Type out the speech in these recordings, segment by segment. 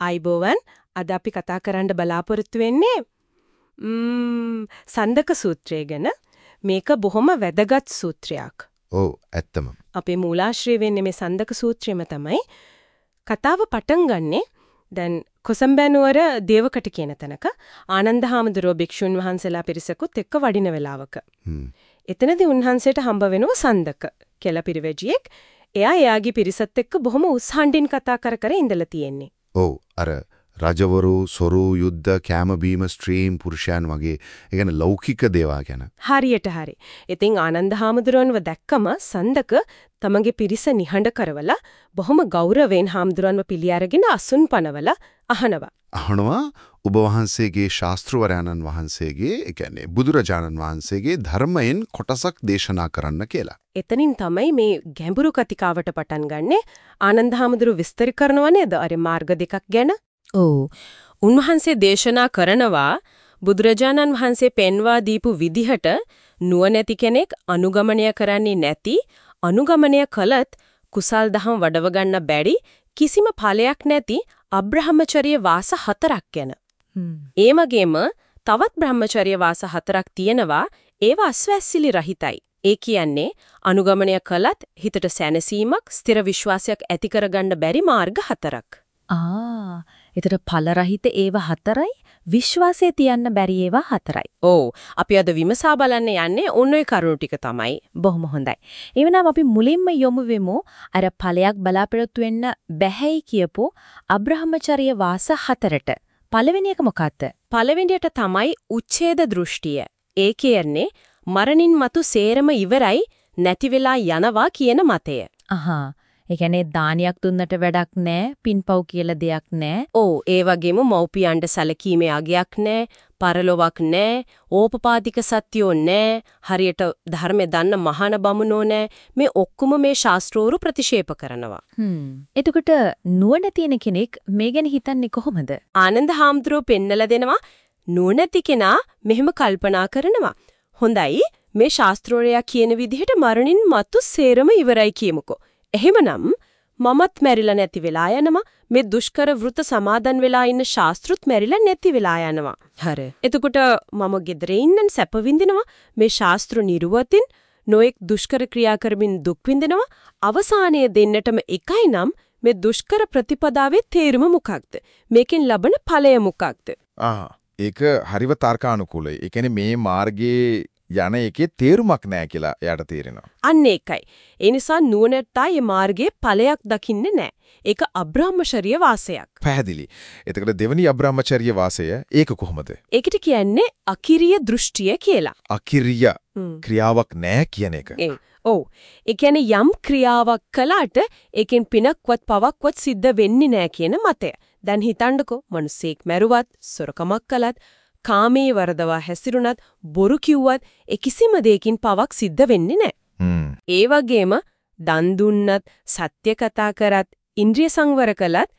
අයිබෝවන් අද අපි කතා කරන්න බලාපොරොත්තු වෙන්නේ සන්දක සූත්‍රය ගැන. මේක බොහොම වැදගත් සූත්‍රයක්. ඔව් ඇත්තම. අපේ මූලාශ්‍රය වෙන්නේ මේ සන්දක සූත්‍රයම තමයි. කතාව පටන් ගන්නෙ දැන් කොසම්බෑනුවර දේවකට කියන තැනක ආනන්ද හාමුදුරුව භික්ෂුන් වහන්සේලා පිරිසකුත් එක්ක වඩින වෙලාවක. එතනදී උන්වහන්සේට හම්බ වෙනව සන්දක කියලා පිරිවැජියෙක්. එයා එයාගේ පිරිසත් එක්ක බොහොම උස්හඬින් කතා කර කර ඉඳලා තියෙන්නේ. ඔව් අර රජවරු සොරු යුද්ධ කැම බීම ස්ට්‍රීම් පුරුෂයන් වගේ ඒ කියන්නේ ලෞකික දේවා ගැන හරියට හරි. ඉතින් ආනන්ද හාමුදුරන්ව දැක්කම සඳක තමගේ පිරිස නිහඬ කරවලා බොහොම ගෞරවයෙන් හාමුදුරන්ව පිළි අරගෙන අසුන් පනවලා අහනවා. අහනවා ඔබ වහන්සේගේ ශාස්ත්‍රවරයන්න් වහන්සේගේ ඒ කියන්නේ බුදුරජාණන් වහන්සේගේ ධර්මයෙන් කොටසක් දේශනා කරන්න කියලා. එතනින් තමයි මේ ගැඹුරු කතිකාවට පටන් ගන්නෙ ආනන්ද හාමුදුරු විස්තර කරනව නේද අර මාර්ග දෙකක් ගැන? ඔව්. උන්වහන්සේ දේශනා කරනවා බුදුරජාණන් වහන්සේ පෙන්වා දීපු විදිහට නුවණැති කෙනෙක් අනුගමනය කරන්නේ නැති අනුගමනය කළත් කුසල් දහම් වඩව ගන්න බැරි කිසිම ඵලයක් නැති අබ්‍රහ්මචර්ය වාස හතරක් ගැන. ඒ වගේම තවත් බ්‍රහ්මචර්ය වාස හතරක් තියෙනවා ඒවා අස්වැස්සිලි රහිතයි. ඒ කියන්නේ අනුගමනය කළත් හිතට සැනසීමක් ස්ථිර විශ්වාසයක් ඇති කරගන්න බැරි මාර්ග හතරක්. ආ, ඒතර ඵල රහිත ඒවා හතරයි විශ්වාසය තියන්න බැරි ඒවා හතරයි. ඔව්. අපි අද විමසා බලන්න යන්නේ ඔන්න ඔය කරුණු ටික තමයි. බොහොම හොඳයි. එවනම් අපි මුලින්ම යොමු වෙමු අර ඵලයක් බලාපොරොත්තු වෙන්න බැහැයි කියපු අබ්‍රහ්මචර්ය වාස හතරට. පළවෙනි එක මොකක්ද? පළවෙනියට තමයි උච්ඡේද දෘෂ්ටිය. ඒ කියන්නේ මරණින් මතු සේරම ඉවරයි නැති වෙලා යනවා කියන මතය. අහා. ඒ කියන්නේ දානයක් දුන්නට වැඩක් නැහැ, පින්පව් කියලා දෙයක් නැහැ. ඔව්, ඒ වගේම මව්පියන්ට සැලකීමේ අගයක් නැහැ, පරලොවක් නැහැ, ඕපපාතික සත්‍යෝ නැහැ, හරියට ධර්මය දන්න මහාන බමුණෝ නැහැ. මේ ඔක්කොම මේ ශාස්ත්‍රෝරු ප්‍රතික්ෂේප කරනවා. හ්ම්. එතකොට නුවණ තියෙන කෙනෙක් මේ ගැන හිතන්නේ කොහොමද? ආනන්ද හාමුදුරුව පෙන්නලා දෙනවා නුවණැති කෙනා මෙහෙම කල්පනා කරනවා. හොඳයි මේ ශාස්ත්‍රෝරයා කියන විදිහට මරණින් මතු සේරම ඉවරයි කියමුකෝ. එහෙමනම් මමත් මැරිලා නැති වෙලා යනවා. මේ දුෂ්කර වෘත සමාදන් වෙලා ඉන්න ශාස්ත්‍රුත් මැරිලා නැති වෙලා යනවා. හරි. එතකොට මම ගෙදර ඉන්නන් සැප විඳිනවා. මේ ශාස්ත්‍ර නිර්වතින් නොඑක් දුෂ්කර ක්‍රියා කරමින් දුක් විඳිනවා. අවසානයේ දෙන්නටම එකයි නම් මේ දුෂ්කර ප්‍රතිපදාවේ තේරුම මොකක්ද? මේකෙන් ලබන ඵලය මොකක්ද? ආ ඒක හරිව තර්කානුකූලයි. ඒ කියන්නේ මේ මාර්ගයේ යන එකේ තේරුමක් නැහැ කියලා එයාට තේරෙනවා. අන්න ඒකයි. ඒ නිසා නුවණැත්තා මේ මාර්ගයේ ඵලයක් දකින්නේ නැහැ. ඒක අබ්‍රහ්මචර්ය වාසයක්. පැහැදිලි. එතකොට දෙවනි අබ්‍රහ්මචර්ය වාසය ඒක කොහොමද? ඒකට කියන්නේ අකිරිය දෘෂ්ටිය කියලා. අකිරිය ක්‍රියාවක් නැහැ කියන එක. ඔව්. ඒ කියන්නේ යම් ක්‍රියාවක් කළාට ඒකෙන් පිනක්වත් පවක්වත් සිද්ධ වෙන්නේ නැහැ කියන මතය. දැන් හිතන්නකෝ, මිනිස්සෙක් මැරුවත්, සොරකමක් කළත් කාමයේ වරදවා හැසිරුණත් බොරු කිව්වත් ඒ කිසිම දෙයකින් පවක් සිද්ධ වෙන්නේ නැහැ. ඒ වගේම දන් දුන්නත් සත්‍ය කතා කරත් ඉන්ද්‍රිය සංවර කළත්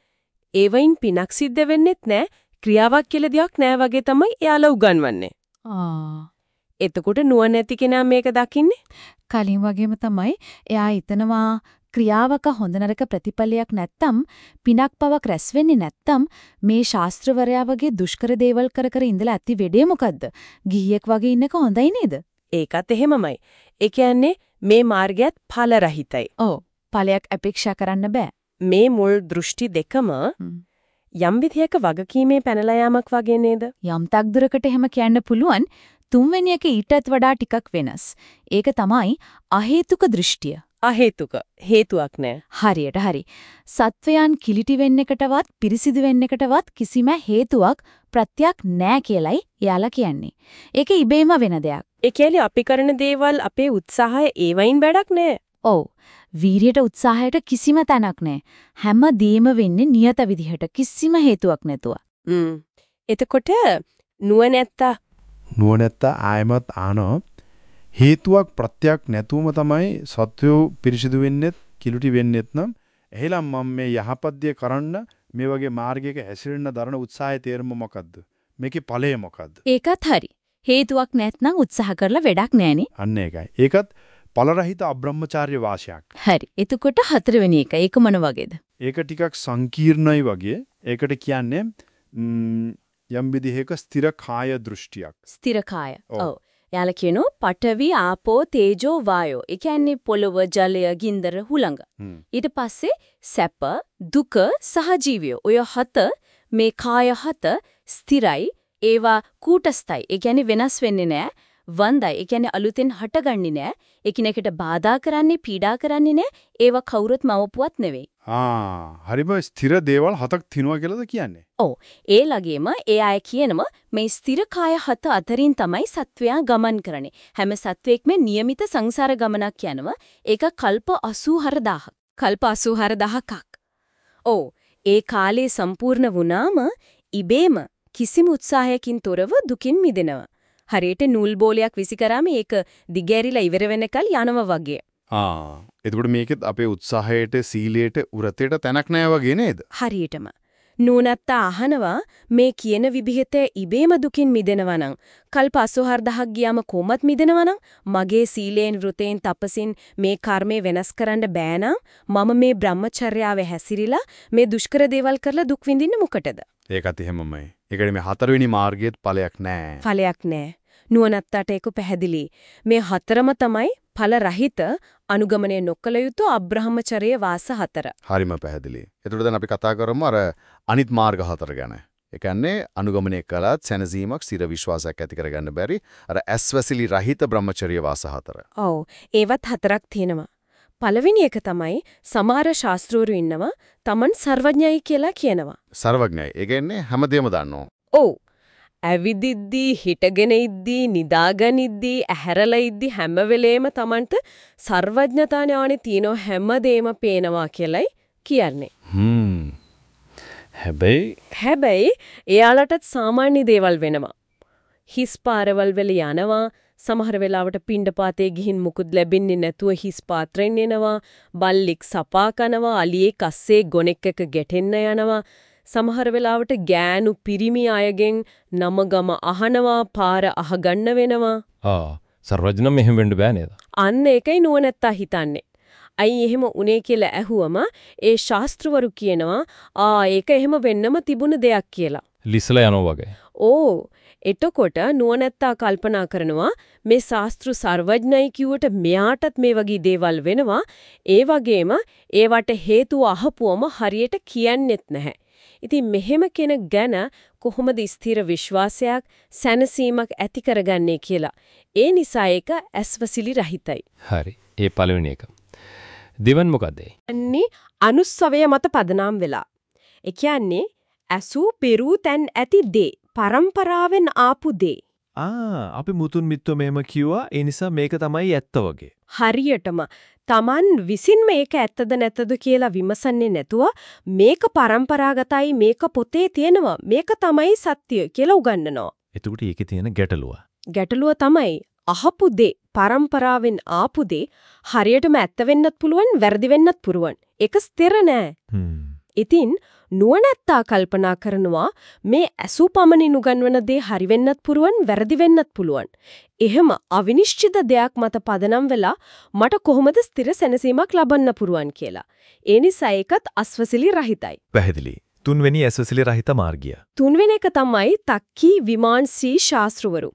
ඒවයින් පිනක් සිද්ධ වෙන්නෙත් නැහැ. ක්‍රියාවක් කියලා දෙයක් නැහැ වගේ තමයි එයාලා උගන්වන්නේ. ආ එතකොට නුවණැති කෙනා මේක දකින්නේ කලින් වගේම තමයි එයා හිතනවා ක්‍රියාවක හොඳ නරක ප්‍රතිඵලයක් නැත්තම් පිනක් පවක් රැස් වෙන්නේ නැත්තම් මේ ශාස්ත්‍රවරයා වගේ දුෂ්කර දේවල් කර කර ඉඳලා ඇති වෙඩේ මොකද්ද? ගිහියෙක් වගේ ඉන්නක හොඳයි නේද? ඒකත් එහෙමමයි. ඒ කියන්නේ මේ මාර්ගයත් ඵල රහිතයි. ඔව්. ඵලයක් අපේක්ෂා කරන්න බෑ. මේ මුල් දෘෂ්ටි දෙකම යම් විදියක වගකීමේ පැනලා යාමක් වගේ නේද? යම් තක්දුරකට එහෙම කියන්න පුළුවන්. තුන්වෙනි එක ඊටත් වඩා ටිකක් වෙනස්. ඒක තමයි අහේතුක දෘෂ්ටිය. අහේතුක හේතුවක් නෑ. හරියට හරි. සත්වයන් කිලිටි වෙන්න එකටවත් පිරිසිදු වෙන්න එකටවත් කිසිම හේතුවක් ප්‍රත්‍යක් නෑ කියලයි එයාලා කියන්නේ. ඒක ඉබේම වෙන දෙයක්. ඒ කියන්නේ අපි කරන දේවල් අපේ උත්සාහය ඒවයින් වැඩක් නෑ. ඔව්. වීරියට උත්සාහයට කිසිම තැනක් නෑ. හැම දෙයක්ම වෙන්නේ නියත විදිහට කිසිම හේතුවක් නැතුව. හ්ම්. එතකොට නුවණැත්තා නුවණැත්තා ආයමත් ආනෝ හේතුවක් ප්‍රත්‍යක් නැතුවම තමයි සත්වෝ පිරිසිදු වෙන්නෙත් කිලුටි වෙන්නෙත් නම් එහෙනම් මම මේ යහපත්දිය කරන්න මේ වගේ මාර්ගයක හැසිරෙන්න දරන උත්සාහයේ තේරුම මොකද්ද? මේකේ ඵලය මොකද්ද? ඒකත් හරි. හේතුවක් නැත්නම් උත්සාහ කරලා වැඩක් නැහනේ. අන්න ඒකයි. ඒකත් ඵලරහිත අබ්‍රහ්මචාර්ය වාසයක්. හරි. එතකොට හතරවෙනි එක ඒක මොන වගේද? ඒක ටිකක් සංකීර්ණයි වගේ. ඒකට කියන්නේ යම් විදිහක ස්ථිර කාය දෘෂ්ටියක්. ස්ථිරකාය. ඔව්. ඔව්. යාල කියනෝ පඨවි ආපෝ තේජෝ වායෝ. ඒ කියන්නේ පොළව ජලය ගින්දර හුළඟ. ඊට පස්සේ සැප දුක සහජීවය. ඔය හත මේ කාය හත ස්ථිරයි ඒවා කූටස්ථයි. ඒ කියන්නේ වෙනස් වෙන්නේ නැහැ. වන්දයි. ඒ කියන්නේ අලුතෙන් හටගන්නේ නැහැ. එකිනෙකට බාධා කරන්නේ පීඩා කරන්නේ නැහැ. ඒවා කවුරුත් මවපුවත් නෙවෙයි. ආ හරිම ස්ථිර දේවල් හතක් තිනවා කියලාද කියන්නේ? ඒ ලගේම ඒ අය කියනම මේ ස්ථිර කාය හත අතරින් තමයි සත්වයා ගමන් කරන්නේ. හැම සත්වෙක්ම નિયમિત සංසාර ගමනක් යනවා. ඒක කල්ප 84000ක්. කල්ප 84000ක්. ඕ ඒ කාලේ සම්පූර්ණ වුණාම ඉබේම කිසිම උත්සාහයකින් තොරව දුකින් මිදෙනවා. හරියට නූල් බෝලයක් විසි කරාම ඒක දිගෑරිලා ඉවර වෙනකල් යනවා වගේ. ආ එතකොට මේකෙත් අපේ උත්සාහයට සීලයට උරතේට තැනක් නැහැ වගේ නේද? හරියටම. නූනත්තා අහනවා මේ කියන විදිහට ඉබේම දුකින් මිදෙනවා නම් කල්ප 84000ක් ගියාම කොහොමත් මිදෙනවා නම් මගේ සීලයෙන් වෘතෙන් තපසින් මේ කර්මය වෙනස් කරන්න බෑ මම මේ බ්‍රහ්මචර්යාවේ හැසිරීලා මේ දුෂ්කර දේවල් කරලා දුක් විඳින්න මොකටද? ඒකත් එහෙමමයි. ඒකනේ මේ හතරවෙනි මාර්ගයේත් ඵලයක් නැහැ. ඵලයක් නැහැ. නුවණැත්තට ඒක පැහැදිලි. මේ හතරම තමයි ඵල රහිත අනුගමනය නොකළ යුතු අබ්‍රහ්මචර්ය වාස හතර. හරිම පැහැදිලි. එතකොට දැන් අපි කතා කරමු අර අනිත් මාර්ග හතර ගැන. ඒ කියන්නේ අනුගමනය කළත් සැනසීමක් ස්ථිර විශ්වාසයක් ඇති කරගන්න බැරි අර ඇස්වැසිලි රහිත බ්‍රහ්මචර්ය වාස හතර. ඔව් ඒවත් හතරක් තියෙනවා. පළවෙනි එක තමයි සමහර ශාස්ත්‍රවරු ඉන්නවා Taman සර්වඥයි කියලා කියනවා. සර්වඥයි. ඒ කියන්නේ හැමදේම දන්නවා. ඔව්. ඇවිදිද්දී හිටගෙන ඉද්දී නිදාගනිද්දී ඇහැරලා ඉද්දී හැම වෙලේම Tamanට සර්වඥතා ඥානෙ තියෙන හැමදේම පේනවා කියලයි කියන්නේ. හ්ම්. හැබැයි හැබැයි එයාලටත් සාමාන්‍ය දේවල් වෙනවා. හිස් පාරවල් වල යනවා සමහර වෙලාවට පිණ්ඩපාතේ ගිහින් මුකුත් ලැබෙන්නේ නැතුව හිස් පාත්‍රෙන් එනවා බල්ලෙක් සපා කනවා අලියෙක් අස්සේ ගොනෙක් එක ගැටෙන්න යනවා සමහර වෙලාවට ගෑනු පිරිමි අයගෙන් නමගම අහනවා පාර අහගන්න වෙනවා ආ සර්වඥම් මෙහෙම වෙන්න බෑ නේද? අන්න ඒකයි නුවණැත්තා හිතන්නේ අයි එහෙම උනේ කියලා ඇහුවම ඒ ශාස්ත්‍රවරු කියනවා ආ ඒක එහෙම වෙන්නම තිබුණ දෙයක් කියලා ලිස්සලා යනවා වගේ. ඕ එතකොට නුවණැත්තා කල්පනා කරනවා මේ ශාස්ත්‍ර සර්වඥයි කිව්වට මෙයාටත් මේ වගේ දේවල් වෙනවා ඒ වගේම ඒවට හේතුව අහපුවම හරියට කියන්නෙත් නැහැ. ඉතින් මෙහෙම කෙනෙක් ගැන කොහොමද ස්ථිර විශ්වාසයක් සැනසීමක් ඇති කරගන්නේ කියලා. ඒ නිසා ඒක ඇස්වසිලි රහිතයි. හරි. ඒ පළවෙනි එක. දෙවන් මොකද? යන්නේ අනුස්සවය මත පදනම් වෙලා. ඒ කියන්නේ ඇසූ පෙරූ තැන් ඇති දේ පරම්පරාවෙන් ආපු දේ. ආ අපි මුතුන් මිත්තෝ මේම කිව්වා ඒ නිසා මේක තමයි ඇත්ත වගේ. හරියටම Taman විසින් මේක ඇත්තද නැත්තද කියලා විමසන්නේ නැතුව මේක પરම්පරාගතයි මේක පොතේ තියෙනවා මේක තමයි සත්‍ය කියලා උගන්වනවා. එතකොට ඒකේ තියෙන ගැටලුව. ගැටලුව තමයි අහපු දේ પરම්පරාවෙන් ආපු දේ හරියටම ඇත්ත වෙන්නත් පුළුවන් වැරදි වෙන්නත් පුළුවන්. ඒක ස්ථිර නෑ. හ්ම්. ඉතින් නුවණැත්තා කල්පනා කරනවා මේ ඇසු පමණින් උගන්වන දේ හරි වෙන්නත් පුළුවන් වැරදි වෙන්නත් පුළුවන්. එහෙම අවිනිශ්චිත දෙයක් මත පදනම් වෙලා මට කොහොමද ස්ථිර සැනසීමක් ලබන්න පුරුවන් කියලා. ඒ නිසා ඒකත් අස්වසිලි රහිතයි. පැහැදිලි. තුන්වෙනි ඇස්වසිලි රහිත මාර්ගය. තුන්වෙනි එක තමයි තක්කී විමාන්සී ශාස්ත්‍රවරු.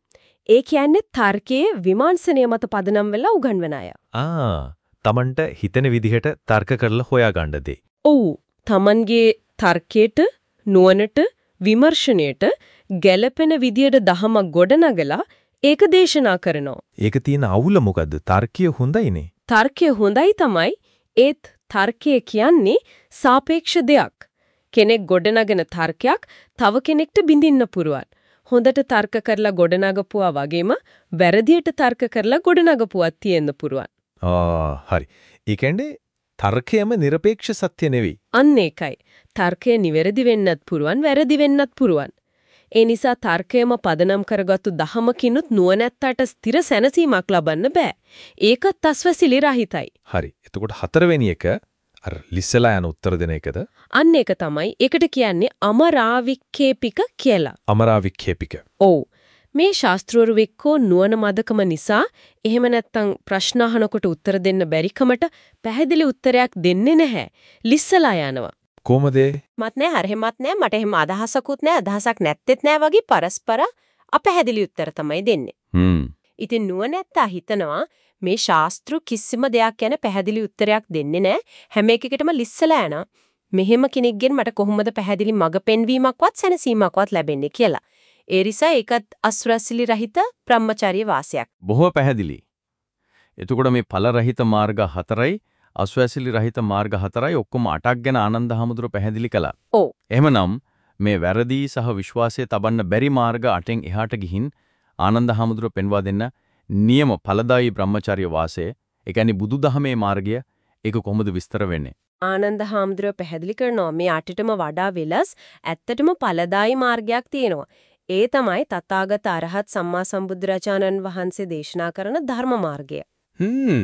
ඒ කියන්නේ තර්කයේ විමර්ශනය මත පදනම් වෙලා උගන්වන අය. ආ Tamanට හිතෙන විදිහට තර්ක කරලා හොයාගන්න දේ. ඔව් තමන්ගේ තර්කයට නුවණට විමර්ශනයට ගැළපෙන විදියට දහමක් ගොඩනගලා ඒක දේශනා කරනවා. ඒක තියෙන අවුල මොකද්ද? තර්කය හොඳයිනේ. තර්කය හොඳයි තමයි ඒත් තර්කය කියන්නේ සාපේක්ෂ දෙයක්. කෙනෙක් ගොඩනගෙන තර්කයක් තව කෙනෙක්ට බිඳින්න පුරුවන්. හොඳට තර්ක කරලා ගොඩනගපුවා වගේම වැරදියට තර්ක කරලා ගොඩනගපුවක් තියෙන්න පුරුවන්. ආ හරි. ඒ කියන්නේ තර්කයම নিরপেক্ষ සත්‍ය නෙවෙයි. අන්න ඒකයි. තර්කය නිවැරදි වෙන්නත් පුරුවන් වැරදි වෙන්නත් පුරුවන්. ඒ නිසා තර්කයම පදනම් කරගත්තු දහමකිනුත් නුවණැත්තට ස්ථිර සැනසීමක් ලබන්න බෑ. ඒකත් අස්වැසිලි රහිතයි. හරි. එතකොට හතරවෙනි එක අර ලිස්සලා යන උත්තර දෙන එකද? අන්න ඒක තමයි. ඒකට කියන්නේ අමරාවික්කේපික කියලා. අමරාවික්ෂේපික. ඔව්. මේ ශාස්ත්‍රවරු වික්කෝ නුවණ මදකම නිසා එහෙම නැත්නම් ප්‍රශ්න අහනකොට උත්තර දෙන්න බැරිකමට පැහැදිලි උත්තරයක් දෙන්නේ නැහැ. ලිස්සලා යනවා. කොහමද? මත් නෑ හරිමත් නෑ මට එහෙම අදහසකුත් නෑ අදහසක් නැත්තේත් නෑ වගේ පරස්පර අපැහැදිලි උත්තර තමයි දෙන්නේ. හ්ම්. ඉතින් නුවණැත්තා හිතනවා මේ ශාස්ත්‍ර කිසිම දෙයක් ගැන පැහැදිලි උත්තරයක් දෙන්නේ නෑ හැම එකකටම ලිස්සලා යනවා. මෙහෙම කෙනෙක්ගෙන් මට කොහොමද පැහැදිලි මඟ පෙන්වීමක්වත් සැනසීමක්වත් ලැබෙන්නේ කියලා. ඒ නිසා ඒකත් අස්රසිලි රහිත බ්‍රහ්මචාරී වාසයක්. බොහෝ පැහැදිලි. එතකොට මේ ඵල රහිත මාර්ග හතරයි අස්වැසිලි රහිත මාර්ග හතරයි ඔක්කොම අටක් ගැන ආනන්ද හැමදුර පැහැදිලි කළා. ඔව්. එහෙමනම් මේ වැරදි සහ විශ්වාසය තබන්න බැරි මාර්ග අටෙන් එහාට ගිහින් ආනන්ද හැමදුර පෙන්වා දෙන්න නියම ඵලදායි බ්‍රහ්මචාර්ය වාසය, ඒ කියන්නේ බුදුදහමේ මාර්ගය ඒක කොහොමද විස්තර වෙන්නේ? ආනන්ද හාමුදුරුව පැහැදිලි කරනවා මේ අටටම වඩා වෙලස් ඇත්තටම ඵලදායි මාර්ගයක් තියෙනවා. ඒ තමයි තථාගත අරහත් සම්මා සම්බුදුරජාණන් වහන්සේ දේශනා කරන ධර්ම මාර්ගය. හ්ම්.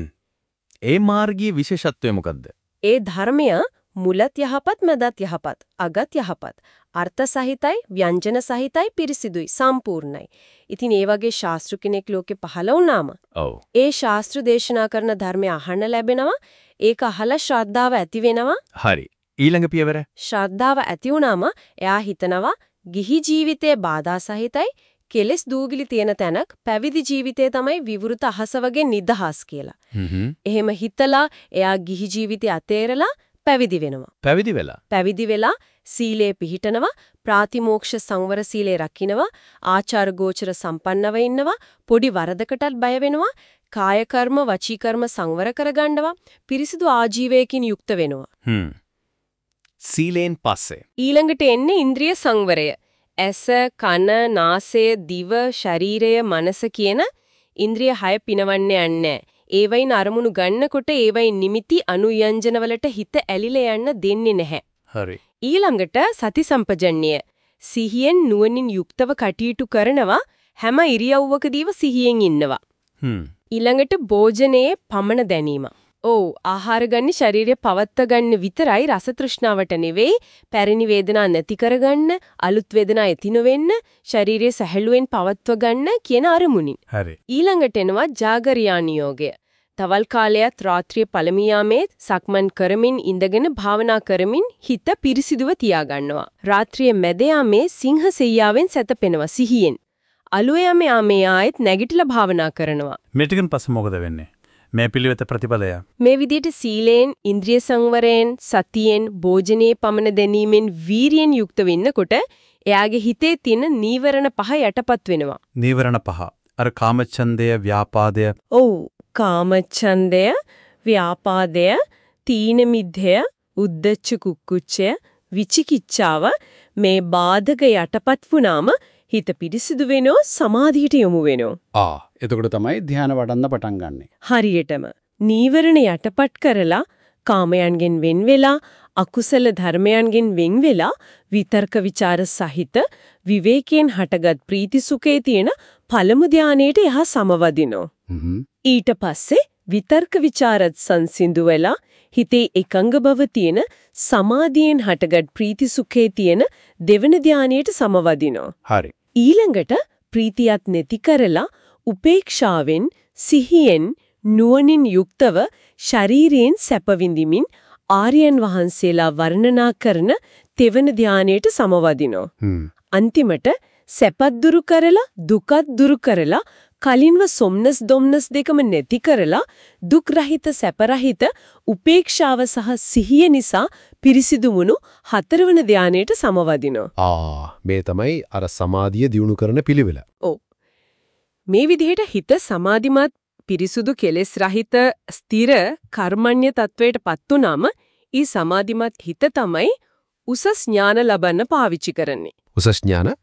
ඒ මාර්ගයේ විශේෂත්වය මොකද්ද? ඒ ධර්මය මුලත් යහපත් මැදත් යහපත් අගත් යහපත් අර්ථ සහිතයි ව්‍යංජන සහිතයි පිරිසිදුයි සම්පූර්ණයි. ඉතින් ඒ වගේ ශාස්ත්‍ර කෙනෙක් ලෝකේ පහළ වුණාම ඔව්. ඒ ශාස්ත්‍ර දේශනා කරන ධර්මය අහන්න ලැබෙනවා ඒක අහලා ශ්‍රද්ධාව ඇති වෙනවා හරි. ඊළඟ පියවර ශ්‍රද්ධාව ඇති වුණාම එයා හිතනවා ගිහි ජීවිතයේ බාධා සහිතයි කෙලෙස් දූගිලි තියෙන තැනක් පැවිදි ජීවිතය තමයි විවෘත අහස වගේ නිදහස් කියලා. එහෙම හිතලා එයා ගිහි ජීවිතය අතේරලා පැවිදි වෙනවා. පැවිදි වෙලා. පැවිදි වෙලා සීලේ පිහිටනවා ප්‍රාතිමෝක්ෂ සංවර සීලේ රකින්නවා ආචාර ගෝචර සම්පන්නව ඉන්නවා පොඩි වරදකටත් බය වෙනවා කාය කර්ම වචී කර්ම සංවර කරගන්නවා පිරිසිදු ආජීවයකින් යුක්ත වෙනවා හ්ම්. සීලෙන් පස්සේ ඊළඟට එන්නේ ඉන්ද්‍රිය සංවරය ඇස කන නාසය දිව ශරීරය මනස කියන ඉන්ද්‍රිය හය පිනවන්නේ නැහැ ඒවයින් අරමුණු ගන්නකොට ඒවයින් නිමිති අනුයන්ජනවලට හිත ඇලිලා යන්න දෙන්නේ නැහැ හරි. ඊළඟට සති සම්පජඤ්ඤය සිහියෙන් නුවණින් යුක්තව කටයුතු කරනවා හැම ඉරියව්වකදීම සිහියෙන් ඉන්නවා. හ්ම්. ඊළඟට භෝජනයේ පමණ දැනීම. ඔව් ආහාර ගන්න ශරීරය පවත්ත ගන්න විතරයි රස තෘෂ්ණාවට නෙවෙයි පැරණි වේදනා නැති කරගන්න අලුත් වේදනා ඇති නොවෙන්න ශරීරය සැහැල්ලුවෙන් පවත්ව ගන්න කියන අරමුණින්. හරි. ඊළඟට එනවා ජාගරියානි යෝගය. තවල් කාලයත් රාත්‍රිය පළමියාමේ සක්මන් කරමින් ඉඳගෙන භාවනා කරමින් හිත පිරිසිදුව තියාගන්නවා. රාත්‍රියේ මැදයාමේ සිංහ සෙයියාවෙන් සැතපෙනවා සිහියෙන්. අලුයයාමේ ආමේ ආයෙත් නැගිටලා භාවනා කරනවා. මෙටිකන් පස්සේ මොකද වෙන්නේ? මේ පිළිවෙත ප්‍රතිපදය. මේ විදිහට සීලෙන්, ඉන්ද්‍රිය සංවරයෙන්, සතියෙන්, භෝජනයේ පමන දැනීමෙන් වීරියෙන් යුක්ත වෙන්නකොට එයාගේ හිතේ තියෙන නීවරණ පහ යටපත් වෙනවා. නීවරණ පහ. අර කාමච්ඡන්දය, ව්‍යාපාදය, ඔව් කාමච්ඡන්දය, ව්‍යාපාදය, තීන මිද්දය, උද්දච්ච කුක්කුච්චය, විචිකිච්ඡාව මේ බාධක යටපත් වුණාම හිත පිරිසිදු වෙනෝ සමාධියට යොමු වෙනෝ. ආ එතකොට තමයි ධ්‍යාන වඩන්න පටන් ගන්නෙ. හරියටම නීවරණ යටපත් කරලා කාමයන්ගෙන් වෙන් වෙලා අකුසල ධර්මයන්ගෙන් වෙන් වෙලා විතර්ක ਵਿਚාර සහිත විවේකයෙන් හටගත් ප්‍රීති සුඛේ තියෙන පළමු ධානයේට එහා සමවදිනෝ. ඊට පස්සේ විතර්ක ਵਿਚාරත් සංසිඳු වෙලා හිතේ එකඟ බව තියෙන සමාධියෙන් හටගත් ප්‍රීති සුඛේ තියෙන දෙවන ධානයට සමවදිනවා. හරි. ඊළඟට ප්‍රීතියත් නැති කරලා උපේක්ෂාවෙන් සිහියෙන් නුවණින් යුක්තව ශරීරයෙන් සැප විඳිමින් ආර්යයන් වහන්සේලා වර්ණනා කරන තෙවන ධානයට සමවදිනෝ. අන්තිමට සැපත් දුරු කරලා දුකත් දුරු කරලා කලින්ව සොම්නස් දොම්නස් දෙකම නැති කරලා දුක් රහිත සැප රහිත උපේක්ෂාව සහ සිහිය නිසා පිරිසිදු වුණු හතරවන ධානයට සමවදිනෝ. ආ මේ තමයි අර සමාධිය දියුණු කරන පිළිවෙල. මේ විදිහට හිත සමාධිමත් පිරිසුදු කෙලෙස් රහිත ස්ථිර කර්මණ්‍ය තත්වයටපත් උනම ඊ සමාධිමත් හිත තමයි උසස් ඥාන ලබන්න පාවිච්චි කරන්නේ. උසස් ඥාන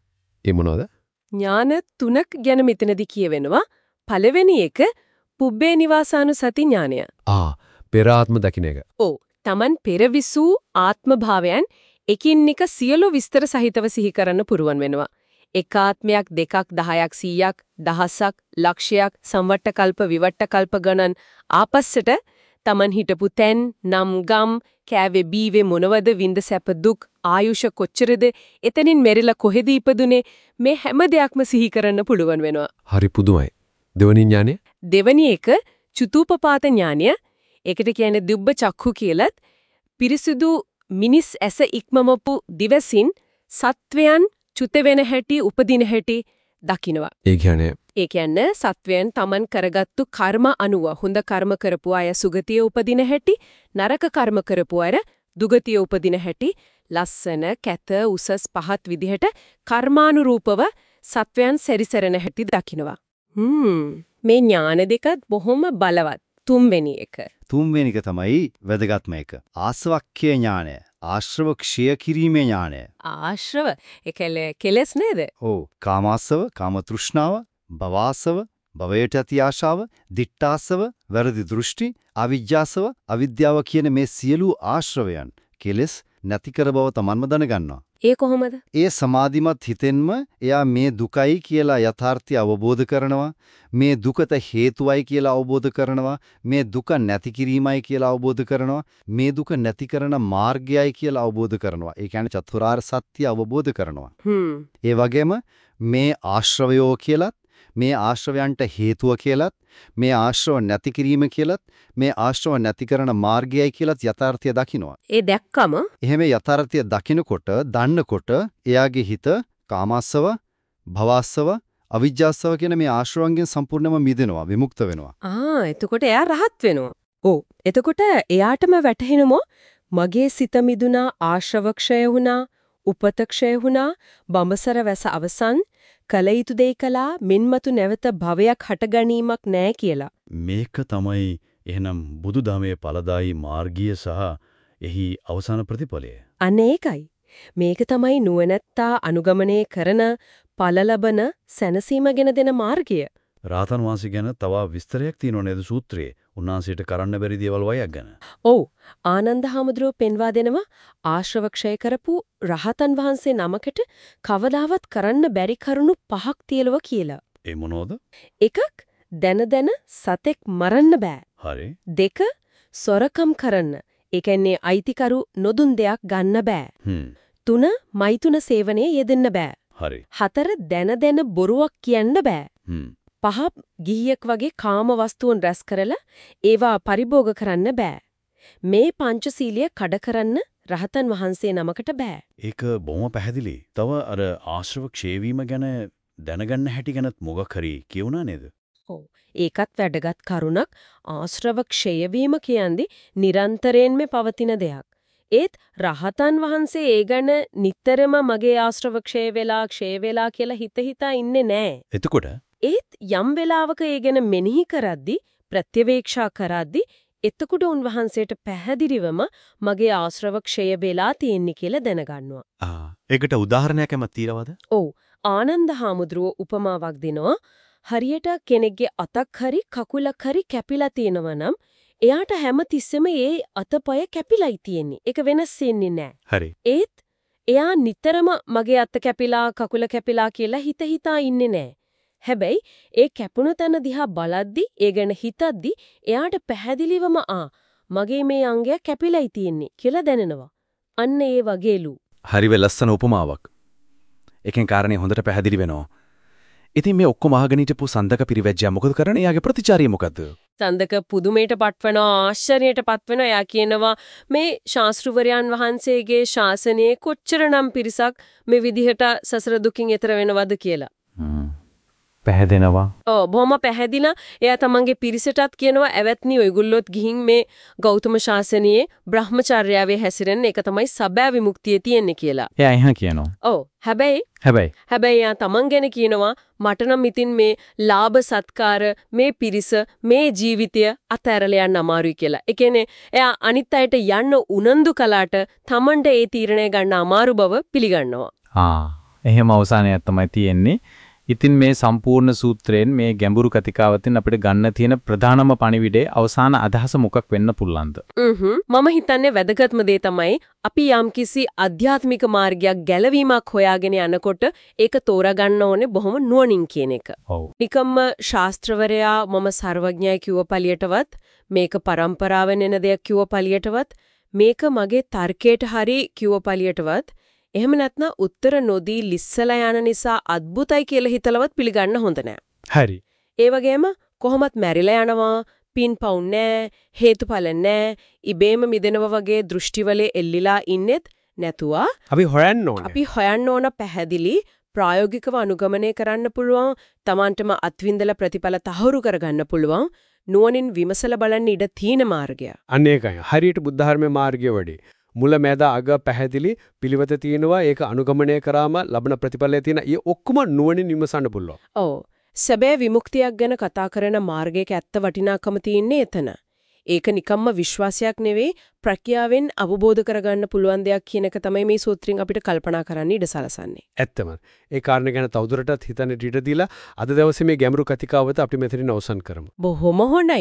ඒ මොනවද? ඥාන තුනක් ගැන මෙතනදී කියවෙනවා. පළවෙනි එක පුබ්බේ නිවාසානුසති ඥානය. ආ පෙරාත්ම දකින්න එක. ඔව්. Taman පෙරවිසූ ආත්ම භාවයන් එකින් එක සියලු විස්තර සහිතව සිහි කරන්න පුරුවන් වෙනවා. එකාත්මයක් දෙකක් 10ක් 100ක් දහසක් ලක්ෂයක් සම්වට්ට කල්ප විවට්ට කල්ප ගණන් ආපස්සට Taman හිටපු තැන් නම් ගම් කෑවේ බීවේ මොනවද විඳ සැප දුක් ආයුෂ කොච්චරද එතනින් මෙරිලා කොහෙද ඉපදුනේ මේ හැම දෙයක්ම සිහි කරන්න පුළුවන් වෙනවා. හරි පුදුමයි. දෙවනි ඥානය? දෙවැනි එක චුතූපපාත ඥානය. ඒකට කියන්නේ දුබ්බ චක්ඛු කියලත් පිරිසුදු මිනිස් ඇස ඉක්මමපු දිවසින් සත්වයන් චුත වෙන හැටි උපදින හැටි දකින්නවා. ඒ කියන්නේ ඒ කියන්නේ සත්වයන් තමන් කරගත්තු කර්ම අනුව හොඳ කර්ම කරපු අය සුගතිය උපදින හැටි නරක කර්ම කරපු අය දුගතිය උපදින හැටි ලස්සන කැත උසස් පහත් විදිහට කර්මානුරූපව සත්වයන් සැරිසරන හැටි දකින්නවා. හ්ම් මේ ඥාන දෙකත් බොහොම බලවත්. තුන්වෙනි එක. තුන්වෙනි එක තමයි වැදගත්ම එක. ආසවක්ඛ්‍ය ඥානය. ආශ්‍රව ක්ෂය කිරීමේ ඥානය. ආශ්‍රව ඒකල කෙලස් නේද? ඔව්. කාමාසව, කාම තෘෂ්ණාව, භවාසව, භවයට ඇති ආශාව, දිට්ඨාසව, වැරදි දෘෂ්ටි, අවිජ්ජාසව, අවිද්‍යාව කියන මේ සියලු ආශ්‍රවයන් කෙලස් නැති කර බව තමන්ම දැනගන්නවා. ඒ කොහොමද? ඒ සමාධිමත් හිතෙන්ම එයා මේ දුකයි කියලා යථාර්ථය අවබෝධ කරනවා මේ දුකට හේතුවයි කියලා අවබෝධ කරනවා මේ දුක නැති කිරීමයි කියලා අවබෝධ කරනවා මේ දුක නැති කරන මාර්ගයයි කියලා අවබෝධ කරනවා. ඒ කියන්නේ චතුරාර්ය සත්‍ය අවබෝධ කරනවා. හ්ම්. ඒ වගේම මේ ආශ්‍රවයෝ කියලත් මේ ආශ්‍රවයන්ට හේතුව කියලත් මේ ආශ්‍රව නැති කිරීම කියලත් මේ ආශ්‍රව නැති කරන මාර්ගයයි කියලත් යථාර්ථය දකිනවා. ඒ දැක්කම එහෙම යථාර්ථය දකිනකොට දන්නකොට එයාගේ හිත කාමාස්සව, භවස්සව, අවිජ්ජාස්සව කියන මේ ආශ්‍රවයන්ගෙන් සම්පූර්ණයෙන්ම මිදෙනවා, විමුක්ත වෙනවා. ආ එතකොට එයා රහත් වෙනවා. ඔව්. එතකොට එයාටම වැටහෙනමෝ මගේ සිත මිදුණා ආශ්‍රවක්ෂය වුණා, උපතක්ෂය වුණා, බඹසර වැස අවසන්, කල යුතු දෙය කළා, මින්මතු නැවත භවයක් හටගැනීමක් නැහැ කියලා. මේක තමයි එහෙනම් බුදුදහමේ ඵලදායි මාර්ගීය සහ එහි අවසාන ප්‍රතිඵලය. අන්න ඒකයි. මේක තමයි නුවණැත්තා අනුගමනය කරන ඵල ලබන සැනසීම ගැන දෙන මාර්ගය. රාතන් වහන්සේ ගැන තව විස්තරයක් තියෙනව නේද සූත්‍රයේ? උන්වහන්සේට කරන්න බැරි දේවල් වයක් ගැන. ඔව් ආනන්ද හාමුදුරුව පෙන්වා දෙනවා ආශ්‍රවක්ෂය කරපු රහතන් වහන්සේ නමකට කවදාවත් කරන්න බැරි කරුණු පහක් තියලව කියලා. ඒ මොනෝද? එකක් දැන දැන සතෙක් මරන්න බෑ. හරි. දෙක සොරකම් කරන්න. ඒ කියන්නේ අයිතිකරු නොදුන් දෙයක් ගන්න බෑ. හ්ම්. තුන මෛතුන සේවනයේ යෙදෙන්න බෑ. හරි. හතර දැන දැන බොරුවක් කියන්න බෑ. හ්ම්. පහ ගිහියෙක් වගේ කාම වස්තුන් රැස් කරලා ඒවා පරිභෝග කරන්න බෑ. මේ පංචශීලිය කඩ කරන්න රහතන් වහන්සේ නමකට බෑ. ඒක බොහොම පැහැදිලි. තව අර ආශ්‍රව ක්ෂේවීම ගැන දැනගන්න හැටි ගැනත් මොකක් හරි කියුණා නේද? ඔව්. ඒකත් වැදගත් කරුණක් ආශ්‍රව ක්ෂය වීම කියන්නේ නිරන්තරයෙන්ම පවතින දෙයක්. ඒත් රහතන් වහන්සේ ඒ ගැන නිතරම මගේ ආශ්‍රව ක්ෂය වෙලා ක්ෂය වෙලා කියලා හිත හිතා ඉන්නේ නැහැ. එතකොට ඒත් යම් වෙලාවක ඒ ගැන මෙනෙහි කරද්දි ප්‍රත්‍යවේක්ෂා කරද්දි එතකොට උන්වහන්සේට පැහැදිලිවම මගේ ආශ්‍රව ක්ෂය වෙලා තියෙන්නේ කියලා දැනගන්නවා. ආ ඒකට උදාහරණයක් එම තියනවද? ඔව් ආනන්ද හාමුදුරුව උපමාවක් දෙනවා. හරියට කෙනෙක්ගේ අතක් හරි කකුලක් හරි කැපිලා තියෙනවා නම් එයාට හැම තිස්සෙම ඒ අතපය කැපිලායි තියෙන්නේ. ඒක වෙනස් වෙන්නේ නැහැ. හරි. ඒත් එයා නිතරම මගේ අත කැපිලා කකුල කැපිලා කියලා හිත හිතා ඉන්නේ නැහැ. හැබැයි ඒ කැපුණු තැන දිහා බලද්දි ඒ ගැන හිතද්දි එයාට පැහැදිලිවම ආ මගේ මේ අංගය කැපිලායි තියෙන්නේ කියලා දැනෙනවා. අන්න ඒ වගේලු. හරිව ලස්සන උපමාවක්. එකෙන් කාරණේ හොඳට පැහැදිලි වෙනවා. ඉතින් මේ ඔක්කොම අහගෙන හිටපු සඳක පිරිවැජ්ජා මොකද කරන්නේ? එයාගේ ප්‍රතිචාරය මොකද්ද? සඳක පුදුමයට පත්වන ආශ්චර්යයට පත්වන එයා කියනවා මේ ශාස්ත්‍රවරයන් වහන්සේගේ ශාසනයේ කොච්චරනම් පිරිසක් මේ විදිහට සසර දුකින් එතර වෙනවද කියලා. පැහැදෙනවා. ඔව් බොහොම පැහැදිලා එයා තමන්ගේ පිරිසටත් කියනවා ඇවැත්නි ඔයගොල්ලොත් ගිහින් මේ ගෞතම ශාසනයේ බ්‍රහ්මචර්යාවේ හැසිරෙන්න ඒක තමයි සබෑ විමුක්තිය තියෙන්නේ කියලා. එයා එහෙම කියනවා. ඔව් හැබැයි හැබැයි හැබැයි එයා තමන් ගැන කියනවා මට නම් ඉතින් මේ ලාභ සත්කාර මේ පිරිස මේ ජීවිතය අතහැරලා යන්න අමාරුයි කියලා. ඒ කියන්නේ එයා අනිත් අයට යන්න උනන්දු කළාට තමන්ට ඒ තීරණය ගන්න අමාරු බව පිළිගන්නවා. ආ එහෙම අවසානයක් තමයි තියෙන්නේ. ඉතින් මේ සම්පූර්ණ සූත්‍රයෙන් මේ ගැඹුරු කතිකාවතින් අපිට ගන්න තියෙන ප්‍රධානම පණිවිඩේ අවසාන අදහස මොකක් වෙන්න පුළුවන්ද? මම හිතන්නේ වැදගත්ම දේ තමයි අපි යම්කිසි අධ්‍යාත්මික මාර්ගයක් ගැලවීමක් හොයාගෙන යනකොට ඒක තෝරාගන්න ඕනේ බොහොම නුවණින් කියන එක. ඔව්. නිකම්ම ශාස්ත්‍රවරයා මම සර්වඥයි කිව්ව පළියටවත් මේක પરම්පරාවෙන් එන දෙයක් කිව්ව පළියටවත් මේක මගේ තර්කයට හරි කිව්ව පළියටවත් එහෙම නැත්නම් උත්තර නොදී ලිස්සලා යන නිසා අద్భుතයි කියලා හිතලවත් පිළිගන්න හොඳ. හරි. ඒ වගේම කොහොමත් මැරිලා යනවා, පින් පව් නැහැ, හේතුඵල නැහැ, ඉබේම මිදෙනවා වගේ දෘෂ්ටිවලේ එල්ලිලා ඉන්නෙත් නැතුවා අපි හොයන්න ඕනේ. අපි හොයන්න ඕන පැහැදිලි ප්‍රායෝගිකව අනුගමනය කරන්න පුළුවන් Tamanටම අත්විඳලා ප්‍රතිඵල තහවුරු කරගන්න පුළුවන් නුවණින් විමසලා බලන්න ඉඩ තියෙන මාර්ගය. අන්න ඒකයි. හරියට බුද්ධ ධර්මයේ මාර්ගය වඩේ. මුල මැද අග පැහැදිලි පිළිවෙත තියෙනවා ඒක අනුගමනය කරාම ලබන ප්‍රතිඵලය තියෙන. ඒ ඔක්කොම නුවණින් විමසන්න පුළුවන්. ඔව්. සැබෑ විමුක්තියක් ගැන කතා කරන මාර්ගයක ඇත්ත වටිනාකම තියෙන්නේ එතන. ඒක නිකම්ම විශ්වාසයක් නෙවෙයි ප්‍රඥාවෙන් අවබෝධ කරගන්න පුළුවන් දෙයක් කියන එක තමයි මේ සූත්‍රයෙන් අපිට කල්පනා කරන්න ඉඩ සලසන්නේ. ඇත්තම. ඒ කාරණේ ගැන තවදුරටත් හිතන්න ඉඩ දීලා අද දවසේ මේ ගැඹුරු කතිකාවත අපි මෙතනින් අවසන් කරමු. බොහොම හොඳයි.